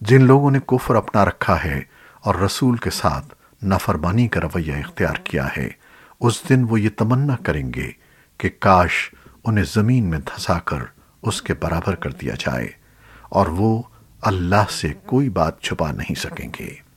جن لوگوں نے کفر اپنا رکھا ہے اور رسول کے ساتھ نافرمانی کا رویہ اختیار کیا ہے، اس دن وہ یہ تمنا کریں گے کہ کاش انہیں زمین میں دھسا کر اس کے برابر کر دیا جائے اور وہ اللہ سے کوئی بات چھپا نہیں سکیں گے۔